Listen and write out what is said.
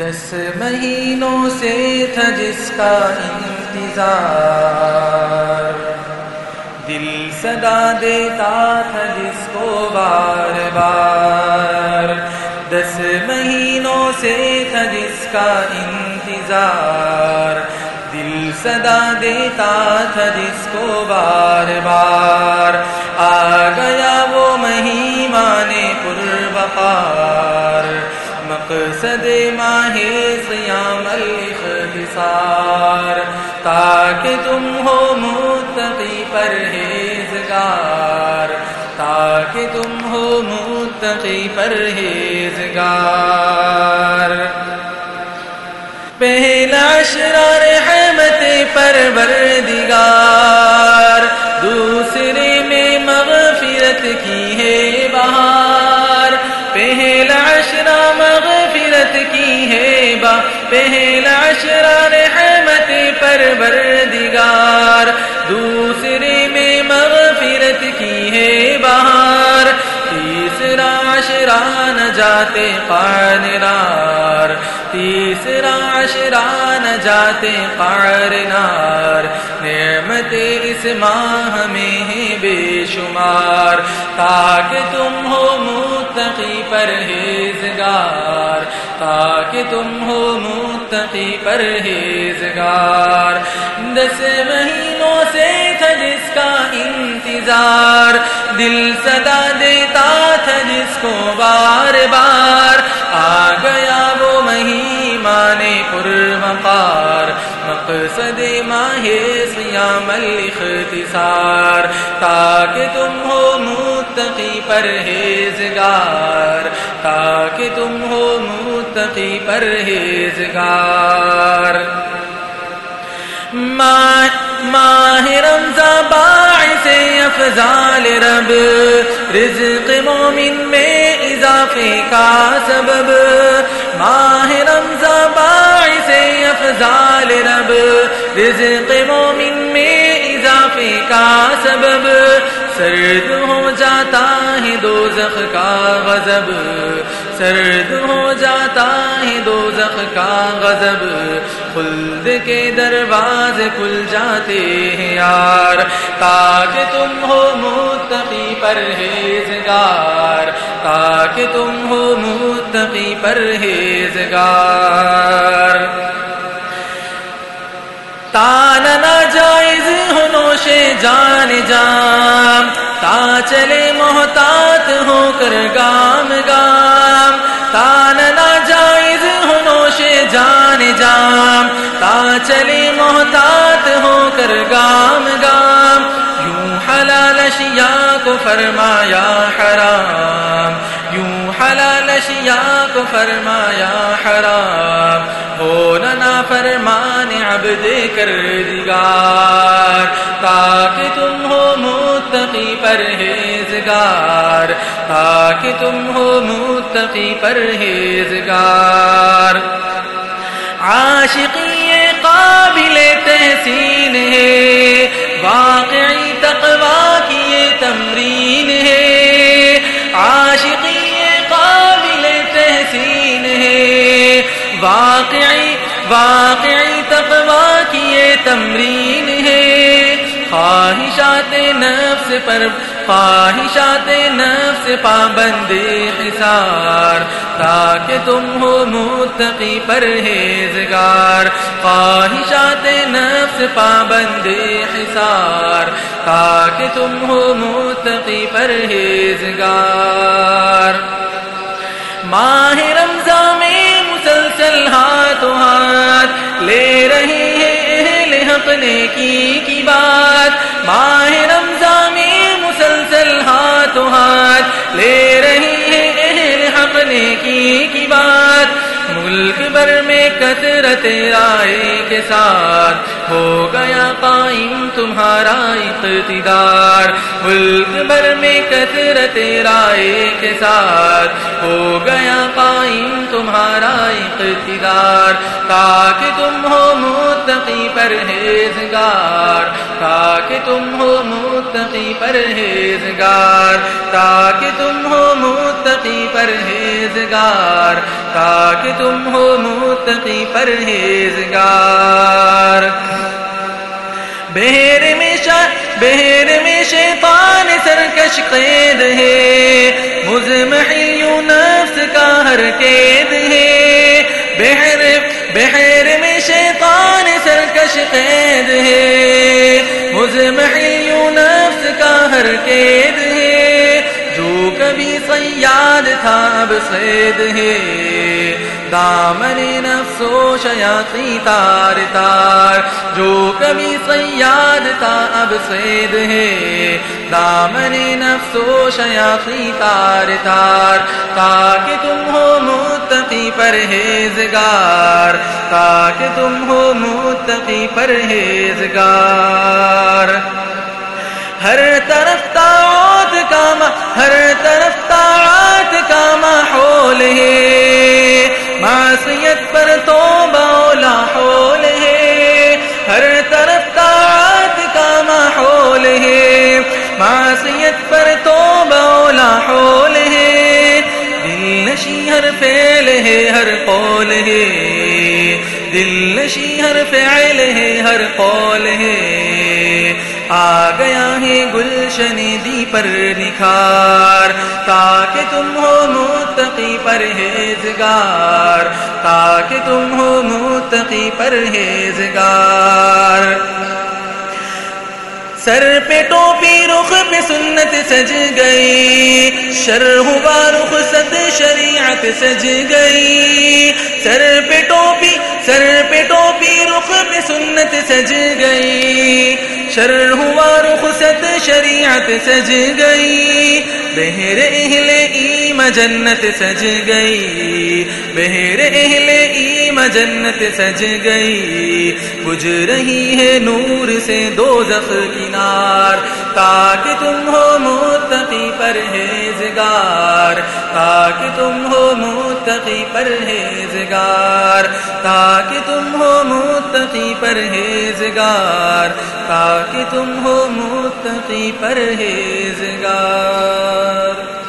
دس مہینوں سے تھا جس کا انتظار۔ دل صدا دیتا تھا جس کو بار بار۔ دس مہینوں سے تھا جس کا انتظار۔ دل صدا دیتا تھا جس کو بار بار۔ آ گیا وہ مہیمان پر بقار مقصد ماہ سیام الاختصار، تاکہ تم ہو متقی پرہیزگار، تاکہ تم ہو متقی پرہیزگار۔ پہلا اشرار حمت پروردگار، دوسرے میں مغفرت کی ہے بہار۔ با پہلا اشرار حمت پروردگار دوسرے میں مغفرت کی ہے بہار تیسرا اشران جاتے پانرار تیسرا اشران جاتے پارنار نعمت اس ماہ میں ہے بے شمار، تاکہ تم ہو متقی پرہیزگار۔ تاکہ تم ہو متقی پرہیزگار۔ دس مہینوں سے تھا جس کا انتظار۔ دل صدا دیتا تھا جس کو بار بار۔ آ گیا وہ مہیمان پر مقار مقصد ماہ سیام الاختصار۔ تاکہ تم ہو متقی پرہیزگار۔ تاکہ تم ہو متقی پرہیزگار۔ ماہ رمضان افضال رب، رزق مومن میں اضافے کا سبب۔ ماہ رمضان باعث افضال رب، رزق مومن میں اضافے کا سبب۔ سرد ہو جاتا ہے دو کا غضب، سرد ہو جاتا ہے دو کا غضب۔ خلد کے دروازے کھل جاتے ہیں یار، تاکہ تم ہو متقی پرہیزگار۔ تاکہ تم ہو متقی پرہیزگار۔ تاننا جائز ہنوش جان جام، تا چلے محتاط ہو کر گام گام تاننا جائز ہنوش جان جام، تا چلے محتاط ہو کر گام گام، یوں حلال اشیاء کو فرمایا حرام، یوں حلال اشیاء کو فرمایا حرام۔ فرمان کر دیگار تاکہ تم ہو متقی پرہیزگار، تاکہ تم ہو متقی پرہیزگار۔ عاشقی قابل تحسین ہے، واقعی تقوا کی یہ تمرین ہے۔ عاشقی قابل تحسین ہے، واقعی واقعی تقوا تمرین ہے۔ خواہشات نفس پر، خواہشات نفس پابند حسار تاکہ تم ہو متقی پرہیزگار۔ خواہشات نفس پابند حسار تاکہ تم ہو متقی پرہیزگار۔ ماہ رمضان میں مسلسل ہاتھ ہاتھ لے رہے حق نیکی کی بات۔ ماہ رمضان ملک بھر میں کثرت رائے کے ساتھ ہو گیا قائم تمہارا اقتدار۔ ملک بھر میں کثرت رائے کے ساتھ ہو گیا قائم تمہارا اقتدار۔ تاکہ تم ہو متقی پرہیزگار۔ تاکہ تم ہو متقی پرہیزگار۔ تاکہ تم ہو متقی پرہیزگار۔ تاکہ تم ہو متقی پرہیزگار۔ بہر میں شا، بہر میں شیطان سرکش قید ہے۔ مزمحی نفس کا ہر قید ہے۔ بہر بہر میں شیطان سرکش قید ہے۔ مزمحی نفس کا ہر قید ہے۔ جو کبھی سیاد تھا، اب سید ہے۔ دامن نفسو شیاطی تار تار۔ جو کبھی سیاد تھا، اب سید ہے۔ دامن نفسو شیاطی تار تار۔ تاکہ تم ہو متقی پرہیزگار۔ تاکہ تم ہو متقی پرہیزگار۔ طاعت ہر طرف طاعت کا ماحول ہے۔ معصیت پر تو بولا حول ہے۔ ہر طرف طاعت کا ماحول ہے۔ معصیت پر تو بولا حول ہے۔ دل نشی ہر فعل ہے، ہر قول ہے۔ دل ہر فعل ہے، ہر قول ہے۔ آ گیا ہے گلشن دی پر نکھار۔ تاکہ تم ہو متقی پرہیزگار۔ تاکہ تم ہو متقی پرہیزگار۔ سر پہ ٹوپی رخ پہ سنت سج گئی۔ شر ہوا رخ ست شریعت سج گئی۔ سر پہ ٹوپی، سر سنت سج گئی، شر ہوا رخصت شریعت سج گئی، بہر اہل ایم جنت سج گئی، بہر اہل ایم جنت سج گئی۔ بج رہی ہے نور سے دو زخ کنار تاکہ تم ہو متقی پرہیزگار۔ تاکہ تم ہو متقی پرہیزگار۔ تاکہ تم ہو متقی پرہیزگار۔ تاکہ تم ہو متقی پرہیزگار۔